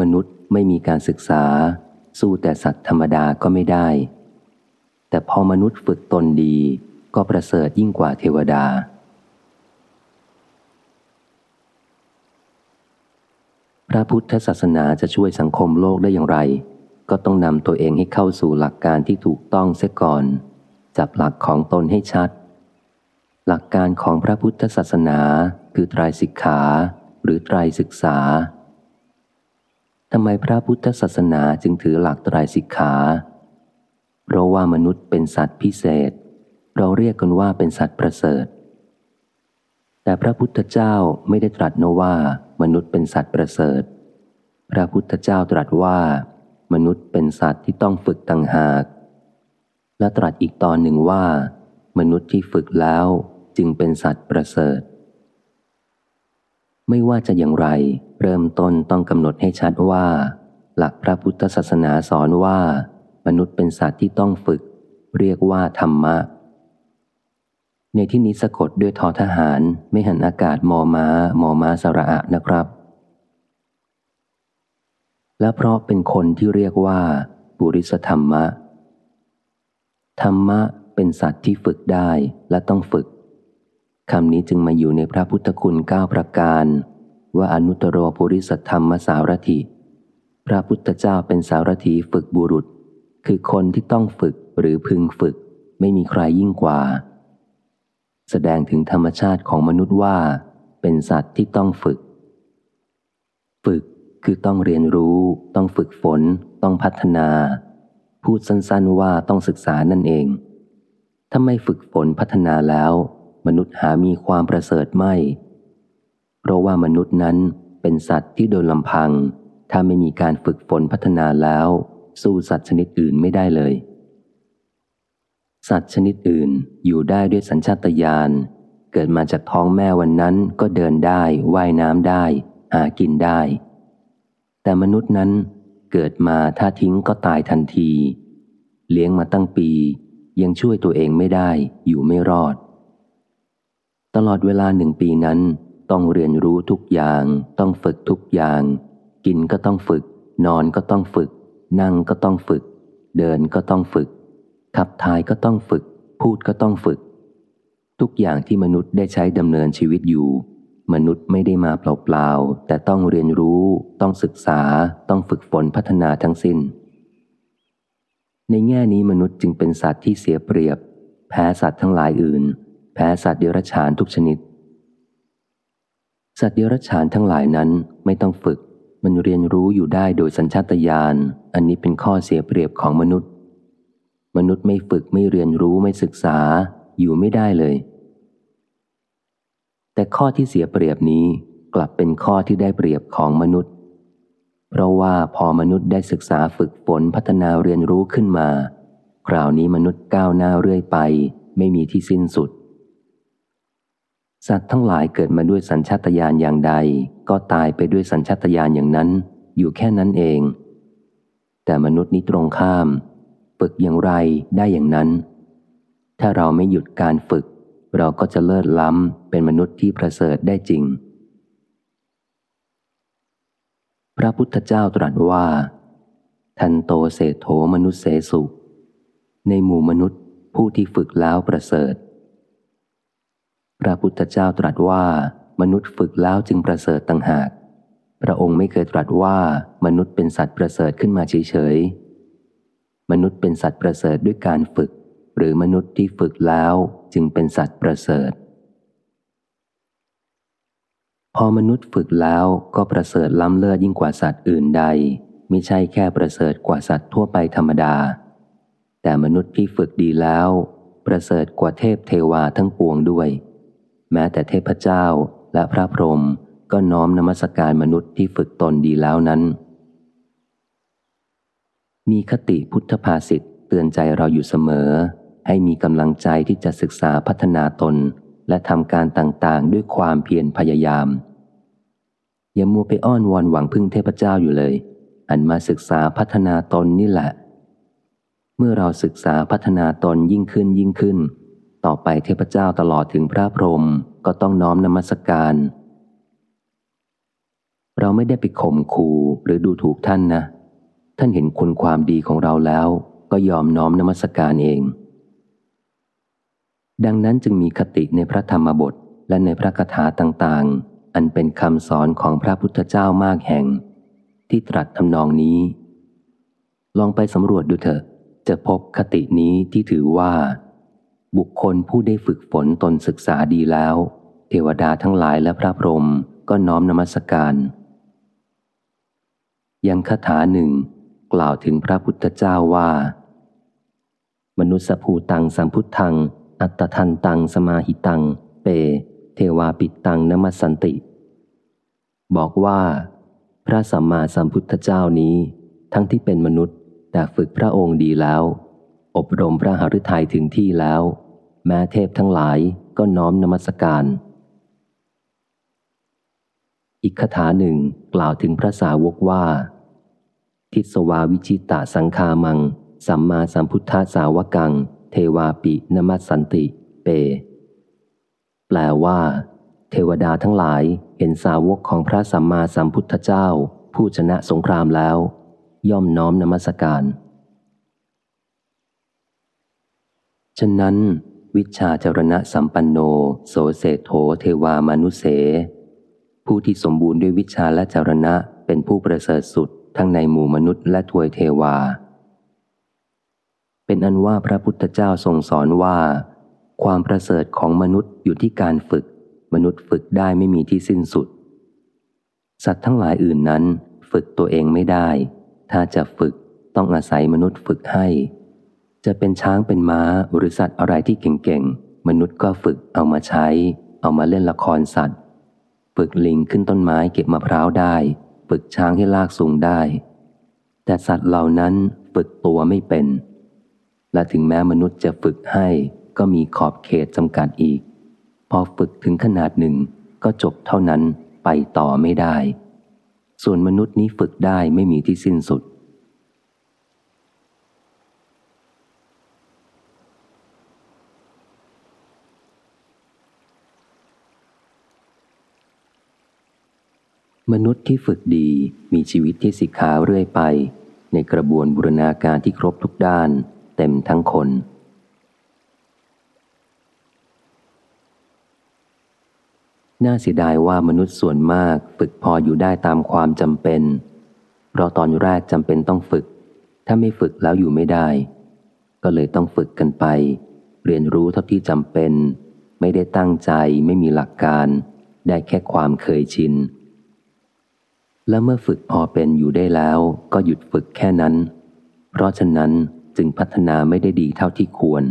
มนุษย์ไม่มีการศึกษา สู้แต่สัตว์ธรรมดาก็ไม่ได้ แต่พอมนุษย์ฝึกตนดีก็ประเสริฐยิ่งกว่าเทวดา พระพุทธศาสนาจะช่วยสังคมโลกได้อย่างไร ก็ต้องนำตัวเองให้เข้าสู่หลักการที่ถูกต้องเสียก่อน จับหลักของตนให้ชัด หลักการของพระพุทธศาสนาคือไตรสิกขาหรือไตรศึกษา ทำไมพระพุทธศาสนาจึงถือหลักตรายสิกขา เพราะว่ามนุษย์เป็นสัตว์พิเศษ เราเรียกกันว่าเป็นสัตว์ประเสริฐ แต่พระพุทธเจ้าไม่ได้ตรัสนว่ามนุษย์เป็นสัตว์ประเสริฐ พระพุทธเจ้าตรัสว่า มนุษย์เป็นสัตว์ที่ต้องฝึกต่างหาก และตรัสอีกตอนหนึ่งว่า มนุษย์ที่ฝึกแล้วจึงเป็นสัตว์ประเสริฐ ไม่ว่าจะอย่างไร เริ่มต้นต้องกำหนดให้ชัดว่า หลักพระพุทธศาสนาสอนว่า มนุษย์เป็นสัตว์ที่ต้องฝึก เรียกว่าธรรมะ ในที่นี้สะกดด้วยทอทหาร ไม่หันอากาศมอมา้ามอม้าสระอะนะครับ และเพราะเป็นคนที่เรียกว่า บุริสธรรมะ ธรรมะเป็นสัตว์ที่ฝึกได้และต้องฝึก คำนี้จึงมาอยู่ในพระพุทธคุณเก้าประการ ว่าอนุตตรปุริสธรรมสารถิ พระพุทธเจ้าเป็นสารถีฝึกบุรุษ คือคนที่ต้องฝึกหรือพึงฝึก ไม่มีใครยิ่งกว่า แสดงถึงธรรมชาติของมนุษย์ว่า เป็นสัตว์ที่ต้องฝึก ฝึกคือต้องเรียนรู้ ต้องฝึกฝน ต้องพัฒนา พูดสั้นๆว่าต้องศึกษานั่นเองถ้าไม่ฝึกฝนพัฒนาแล้ว มนุษย์หามีความประเสริฐไม่ เพราะว่ามนุษย์นั้นเป็นสัตว์ที่โดยลำพัง ถ้าไม่มีการฝึกฝนพัฒนาแล้ว สู้สัตว์ชนิดอื่นไม่ได้เลย สัตว์ชนิดอื่นอยู่ได้ด้วยสัญชาตญาณเกิดมาจากท้องแม่วันนั้นก็เดินได้ว่ายน้ำได้ หากินได้ แต่มนุษย์นั้นเกิดมาถ้าทิ้งก็ตายทันที เลี้ยงมาตั้งปี ยังช่วยตัวเองไม่ได้อยู่ไม่รอด ตลอดเวลาหนึ่งปีนั้น ต้องเรียนรู้ทุกอย่าง ต้องฝึกทุกอย่าง กินก็ต้องฝึก นอนก็ต้องฝึก นั่งก็ต้องฝึก เดินก็ต้องฝึก ขับถ่ายก็ต้องฝึก พูดก็ต้องฝึก ทุกอย่างที่มนุษย์ได้ใช้ดำเนินชีวิตอยู่ มนุษย์ไม่ได้มาเปล่าๆ แต่ต้องเรียนรู้ ต้องศึกษา ต้องฝึกฝนพัฒนาทั้งสิน้น ในแง่นี้มนุษย์จึงเป็นสัตว์ที่เสียเปรียบ แพ้สัตว์ทั้งหลายอื่น แพ้สัตว์เดรัจฉานทุกชนิด สัตว์เดรัจฉานทั้งหลายนั้นไม่ต้องฝึก มันเรียนรู้อยู่ได้โดยสัญชาตญาณ อันนี้เป็นข้อเสียเปรียบของมนุษย์ มนุษย์ไม่ฝึกไม่เรียนรู้ไม่ศึกษาอยู่ไม่ได้เลย แต่ข้อที่เสียเปรียบนี้กลับเป็นข้อที่ได้เปรียบของมนุษย์ เพราะว่าพอมนุษย์ได้ศึกษาฝึกฝนพัฒนาเรียนรู้ขึ้นมา คราวนี้มนุษย์ก้าวหน้าเรื่อยไป ไม่มีที่สิ้นสุด สัตว์ทั้งหลายเกิดมาด้วยสัญชาตญาณอย่างใด ก็ตายไปด้วยสัญชาตญาณอย่างนั้น อยู่แค่นั้นเอง แต่มนุษย์นี้ตรงข้าม ฝึกอย่างไรได้อย่างนั้น ถ้าเราไม่หยุดการฝึก เราก็จะเลิศล้ำเป็นมนุษย์ที่ประเสริฐได้จริง พระพุทธเจ้าตรัสว่า ทันโตเศโธมนุษเสสุ ในหมู่มนุษย์ผู้ที่ฝึกแล้วประเสริฐ พระพุทธเจ้าตรัสว่ามนุษย์ฝึกแล้วจึงประเสริฐต่างหาก พระองค์ไม่เคยตรัสว่ามนุษย์เป็นสัตว์ประเสริฐขึ้นมาเฉยๆ มนุษย์เป็นสัตว์ประเสริฐด้วยการฝึก หรือมนุษย์ที่ฝึกแล้วจึงเป็นสัตว์ประเสริฐ พอมนุษย์ฝึกแล้วก็ประเสริฐล้ำเลิศยิ่งกว่าสัตว์อื่นใด ไม่ใช่แค่ประเสริฐกว่าสัตว์ทั่วไปธรรมดา แต่มนุษย์ที่ฝึกดีแล้ว ประเสริฐกว่าเทพเทวาทั้งปวงด้วย แม้แต่เทพเจ้าและพระพรหมก็น้อมนมัสการมนุษย์ที่ฝึกตนดีแล้วนั้น มีคติพุทธภาษิตเตือนใจเราอยู่เสมอ ให้มีกำลังใจที่จะศึกษาพัฒนาตน และทำการต่างๆ ด้วยความเพียรพยายาม อย่ามัวไปอ้อนวอนหวังพึ่งเทพเจ้าอยู่เลย อันมาศึกษาพัฒนาตนนี่แหละ เมื่อเราศึกษาพัฒนาตนยิ่งขึ้นยิ่งขึ้น ต่อไปเทพเจ้าตลอดถึงพระพรหมก็ต้องน้อมนมัสการ เราไม่ได้ไปข่มขู่หรือดูถูกท่านนะ ท่านเห็นคุณความดีของเราแล้วก็ยอมน้อมนมัสการเอง ดังนั้นจึงมีคติในพระธรรมบทและในพระคาถาต่างๆ อันเป็นคำสอนของพระพุทธเจ้ามากแห่ง ที่ตรัสทำนองนี้ ลองไปสำรวจดูเถอะ จะพบคตินี้ที่ถือว่า บุคคลผู้ได้ฝึกฝนตนศึกษาดีแล้ว เทวดาทั้งหลายและพระพรหมก็น้อมนมัสการ ยังคาถาหนึ่ง กล่าวถึงพระพุทธเจ้าว่า มนุสภูตังสัมพุทธัง อัตทันตังสมาหิตัง เป เทวาปิตังนมัสสันติ บอกว่า พระสัมมาสัมพุทธเจ้านี้ ทั้งที่เป็นมนุษย์แต่ฝึกพระองค์ดีแล้ว อบรมพระหฤทัยถึงที่แล้ว แม้เทพทั้งหลายก็น้อมนมัสการ อีกคาถาหนึ่งกล่าวถึงพระสาวกว่า ทิสวาวิชิตะสังคามัง สัมมาสัมพุทธสาวกัง เทวาปินมัสสันติ เป แปลว่า เทวดาทั้งหลายเห็นสาวกของพระสัมมาสัมพุทธเจ้า ผู้ชนะสงครามแล้ว ย่อมน้อมนมัสการ ฉะนั้น วิชาจรณะสัมปันโน โสเสโถเทวามนุเส ผู้ที่สมบูรณ์ด้วยวิชาและจรณะเป็นผู้ประเสริฐสุดทั้งในหมู่มนุษย์และทวยเทวา เป็นอันว่าพระพุทธเจ้าทรงสอนว่า ความประเสริฐของมนุษย์อยู่ที่การฝึก มนุษย์ฝึกได้ไม่มีที่สิ้นสุด สัตว์ทั้งหลายอื่นนั้น ฝึกตัวเองไม่ได้ ถ้าจะฝึกต้องอาศัยมนุษย์ฝึกให้ จะเป็นช้างเป็นม้าหรือสัตว์อะไรที่เก่งๆ มนุษย์ก็ฝึกเอามาใช้ เอามาเล่นละครสัตว์ ฝึกลิงขึ้นต้นไม้เก็บมะพร้าวได้ ฝึกช้างให้ลากสูงได้ แต่สัตว์เหล่านั้นฝึกตัวไม่เป็น และถึงแม้มนุษย์จะฝึกให้ก็มีขอบเขตจำกัดอีก พอฝึกถึงขนาดหนึ่งก็จบเท่านั้นไปต่อไม่ได้ ส่วนมนุษย์นี้ฝึกได้ไม่มีที่สิ้นสุด มนุษย์ที่ฝึกดีมีชีวิตที่สิกขาเรื่อยไป ในกระบวนบูรณาการที่ครบทุกด้าน เต็มทั้งคน น่าเสียดายว่ามนุษย์ส่วนมากฝึกพออยู่ได้ตามความจำเป็น เพราะตอนแรกจำเป็นต้องฝึก ถ้าไม่ฝึกแล้วอยู่ไม่ได้ ก็เลยต้องฝึกกันไป เรียนรู้เท่าที่จำเป็น ไม่ได้ตั้งใจไม่มีหลักการ ได้แค่ความเคยชิน และเมื่อฝึกพอเป็นอยู่ได้แล้วก็หยุดฝึกแค่นั้น เพราะฉะนั้นจึงพัฒนาไม่ได้ดีเท่าที่ควร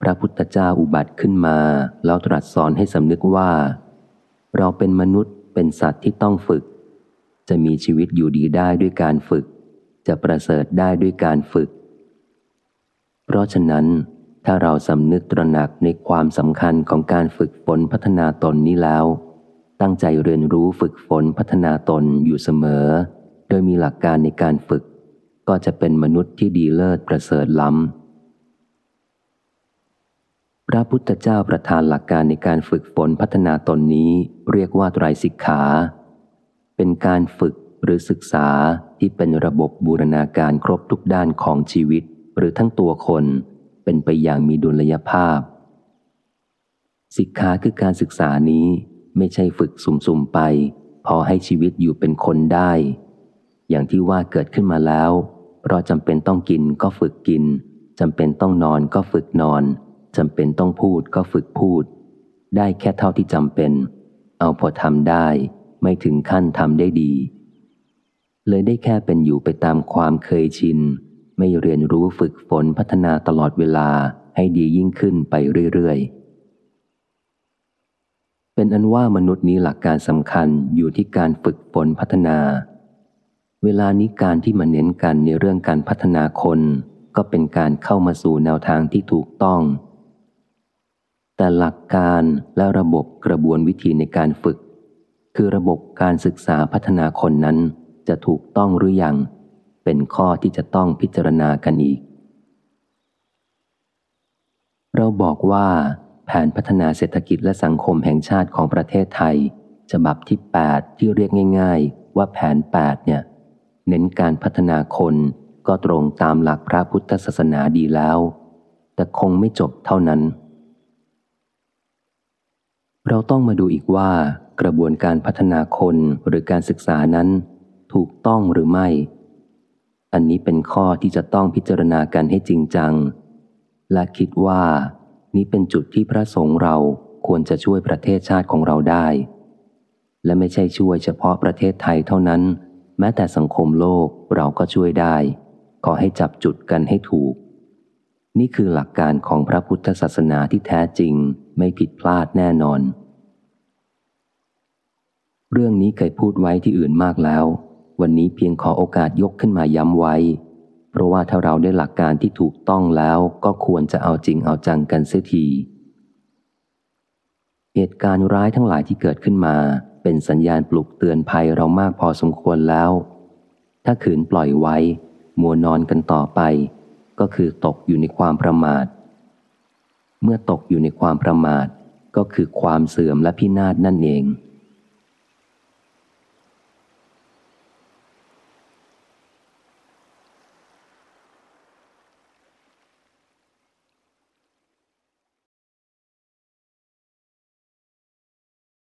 พระพุทธเจ้าอุบัติขึ้นมา แล้วตรัสสอนให้สำนึกว่า เราเป็นมนุษย์เป็นสัตว์ที่ต้องฝึก จะมีชีวิตอยู่ดีได้ด้วยการฝึก จะประเสริฐได้ด้วยการฝึก เพราะฉะนั้น ถ้าเราสำนึกตระหนักในความสำคัญของการฝึกฝนพัฒนาตนนี้แล้ว ตั้งใจเรียนรู้ฝึกฝนพัฒนาตนอยู่เสมอ โดยมีหลักการในการฝึก ก็จะเป็นมนุษย์ที่ดีเลิศประเสริฐล้ำ พระพุทธเจ้าประทานหลักการในการฝึกฝนพัฒนาตนนี้เรียกว่าไตรสิกขา เป็นการฝึกหรือศึกษาที่เป็นระบบบูรณาการครบทุกด้านของชีวิต หรือทั้งตัวคน เป็นไปอย่างมีดุลยภาพ สิกขาคือการศึกษานี้ ไม่ใช่ฝึกสุ่มๆไป พอให้ชีวิตอยู่เป็นคนได้ อย่างที่ว่าเกิดขึ้นมาแล้ว เพราะจำเป็นต้องกินก็ฝึกกินจำเป็นต้องนอนก็ฝึกนอนจำเป็นต้องพูดก็ฝึกพูด ได้แค่เท่าที่จำเป็น เอาพอทำได้ ไม่ถึงขั้นทำได้ดี เลยได้แค่เป็นอยู่ไปตามความเคยชิน ไม่เรียนรู้ฝึกฝนพัฒนาตลอดเวลาให้ดียิ่งขึ้นไปเรื่อยๆ เป็นอันว่ามนุษย์นี้หลักการสำคัญอยู่ที่การฝึกฝนพัฒนา เวลานี้การที่มาเน้นกันในเรื่องการพัฒนาคน ก็เป็นการเข้ามาสู่แนวทางที่ถูกต้อง แต่หลักการและระบบกระบวนวิธีในการฝึก คือระบบการศึกษาพัฒนาคนนั้นจะถูกต้องหรืออยังเป็นข้อที่จะต้องพิจารณากันอีก เราบอกว่า แผนพัฒนาเศรษฐกิจและสังคมแห่งชาติของประเทศไทย ฉบับที่ 8 ที่เรียกง่าย ๆ ว่าแผน 8 เนี่ย เน้นการพัฒนาคนก็ตรงตามหลักพระพุทธศาสนาดีแล้ว แต่คงไม่จบเท่านั้น เราต้องมาดูอีกว่ากระบวนการพัฒนาคนหรือการศึกษานั้น ถูกต้องหรือไม่ อันนี้เป็นข้อที่จะต้องพิจารณากันให้จริงจัง และคิดว่า นี้เป็นจุดที่พระสงฆ์เราควรจะช่วยประเทศชาติของเราได้ และไม่ใช่ช่วยเฉพาะประเทศไทยเท่านั้น แม้แต่สังคมโลกเราก็ช่วยได้ ขอให้จับจุดกันให้ถูก นี่คือหลักการของพระพุทธศาสนาที่แท้จริงไม่ผิดพลาดแน่นอน เรื่องนี้เคยพูดไว้ที่อื่นมากแล้ว วันนี้เพียงขอโอกาสยกขึ้นมาย้ำไว้ เพราะว่าถ้าเราได้หลักการที่ถูกต้องแล้วก็ควรจะเอาจริงเอาจังกันเสียที เหตุการณ์ร้ายทั้งหลายที่เกิดขึ้นมา เป็นสัญญาณปลุกเตือนภัยเรามากพอสมควรแล้ว ถ้าขืนปล่อยไว้ มัวนอนกันต่อไป ก็คือตกอยู่ในความประมาท เมื่อตกอยู่ในความประมาทก็คือความเสื่อมและพินาศนั่นเอง